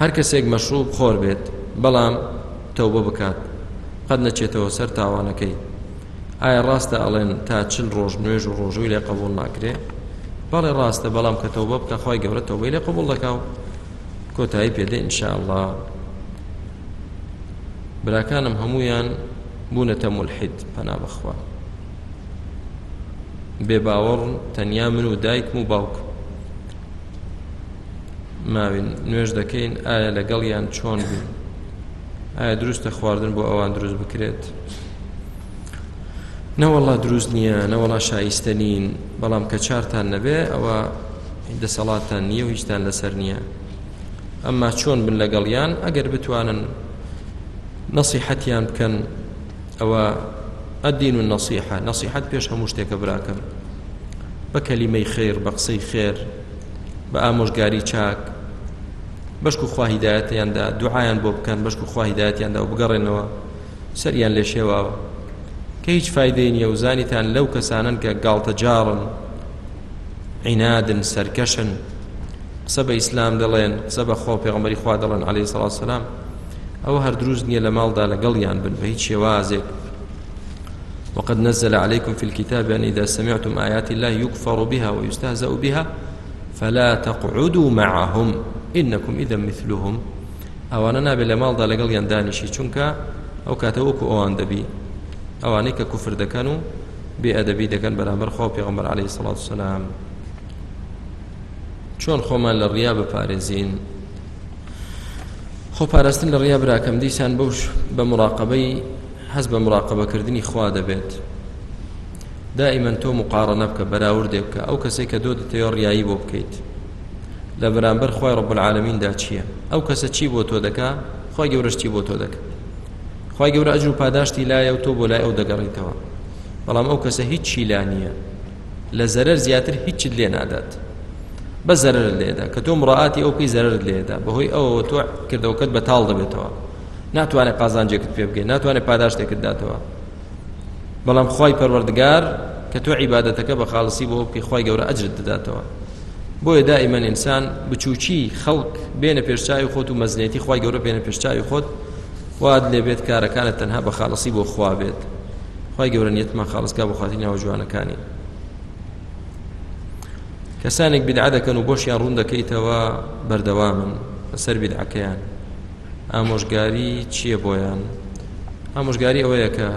هەر کەسێک مەشروب خۆر بێت بەڵام تەوبە بکات قەت نەچێتەوە سەر تاوانەکەی ئایا ڕاستە ئەڵێن تا چل ڕۆژ نوێژ و ڕۆژووی لێ قبول ناکرێ بەڵێ ڕاستە بەڵام کە تەوبە بکە خی گەورە تەوبەی لێ قبول دەکا و کۆتایی پێدە ئینشاءله براکانم هەمویان بوونەتە ملحید پەنا بەخوا بێ باوەڕ تەنیا من و دایکم و باوکم ماوین نوێژ دەکەین ئایا لەگەڵ یان چۆن بین ئایا دروستە خواردن بۆ ئەوان دروست بکرێت نەوەڵا دروست نییە نەوەڵا شایستە نین بەڵام کە چارتان نەبێ ئەوە دەسەڵاتان نییە و هیچتان لەسەر نییە ئەمما چۆن بن لەگەڵیان ئەگەر بتوانن نەسیحەتیان بکەن ئەوە الدین النصیحە نەسیحەت پێش هەموو شتێکە براکەم بە کەلیمەی خێر بە قسەی خێر بە ئامۆژگاری چاک بەشکو خوا هیدایەتیاندا دوعایان بۆ بکەن بەشکو خوا هیدایەتیاندا و بگەڕێنەوە سەریان لێ شێواوە کە هیچ فیدەی نیە و زانیتان لەو کەسانن کە گاڵتەجاڕن عینادن سەرکەشن قسە بە ئیسلام دەڵێن قسە بە خۆ پێغمەری خوا دەڵێن عليه سلاسلام ئەوە هەر دروست نییە لە ماڵدا لەگەڵیان بن بە هیچ شێوازێک وقد نزل عليكم في الكتاب أن إذا سمعتم آيات الله يكفر بها ويستهزأ بها فلا تقعدوا معهم إنكم إذا مثلهم ئەوانە نابێت لە ماڵدا لەگەڵ یان دانیشی چونکە ئەو کاتە وەکو ئەوان دەبی ئەوانەی کە کوفر دەکەن و بێ ئەدەبی دەکەن بەرامبەر خۆ پێغمبەر عليه سڵات سلام چۆن خۆمان لە ڕیا بپارێزین خۆ پاراستن لە ڕیا براکەم دیسان بەوش بە مراقبەی حەز بە مراقبەکردنی خوا دەبێت دائما تۆ مقارنە بکە بەراوردێ بکە ئەو کەسێک کە دۆ دەتەوێت ڕیایی بۆ بکەیت لە بەرامبەر خی ڕب العالمیندا چییە ئەو کەسە چی بۆ تۆ دەکا خی گەورەشتی بۆ تۆ دەکە خی گەورە ئەجر و پاداشتی لایە و تۆ بۆ لای ئەو دەگەڕیتەوە بەڵام ئەو کەسە هیچ چی لا نییە لە زەرەر زیاتر هیچت لێ نادات بە زەررت لێدا کە تۆ مڕاتی ئەو پێی زەررت لێدا بەهۆی ئەوەوە تۆ کردەوەکەت بەتاڵ دەبێتەوە ناتوانێت قازانجێکت پێ بگەێت ناتوانێت پاداشتێکت داتەوە بەڵام خی پەروەردگار کە تۆ عیباەتەکە بە خاڵسی بۆ بکەی خی گەورە ئەجرت دەداتەوە بۆیە دائیمەن ئینسان بچووکی خەڵک بێنە پێشچوی خۆت و مەزنێتی خی گەورە بێنە پێشچوی خۆت خوات لێبێت کارەکانت تەنها بە خاڵسی بۆ خوا بێت خی گەورە نیەتمان خاڵسکا بۆ خاتی ناوە جوانەکانی کەسانێک بیدعا دەکەن و بۆشیان ڕوون دەکەیتەوە بەردەوامن لەسەر بیدعەکەیان ئامۆژگاری چییە بۆیان ئامۆژگاری ئەوەیە کە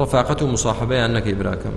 ڕفاقەت و مساحبەیان نەکەی براکەم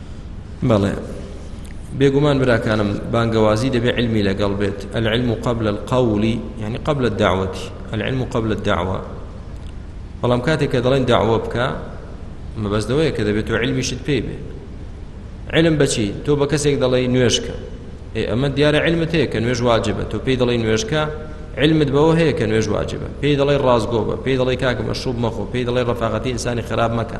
بەڵێ بێگومان براکانم بانگەوازی دەبێ علمی لەگەڵ بێت العلم قبل القول يعني قبل الدعوة العلم قبل الدعوة بەڵام کاتێک کە دەڵێن داوە بکە مەبەست لەوەیە کە دەبێت تۆ علمیشت پێ بێ علم بەچی تۆ بە کەسێک دەڵێی نوێشکە ئێ ئەمە دیارە علمت هەیە کە نوێژ واجبە تۆ پێی دەڵێی نوێشکە علمت بەوە هەیە کە نوێژ واجبە پێی دەڵێ ڕاستگۆ بە پێی دەڵێ کاکە مەشروب مەخۆ پێی دەڵێ ڕەفاقەتی ئینسانی خراپ مەکە